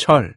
철.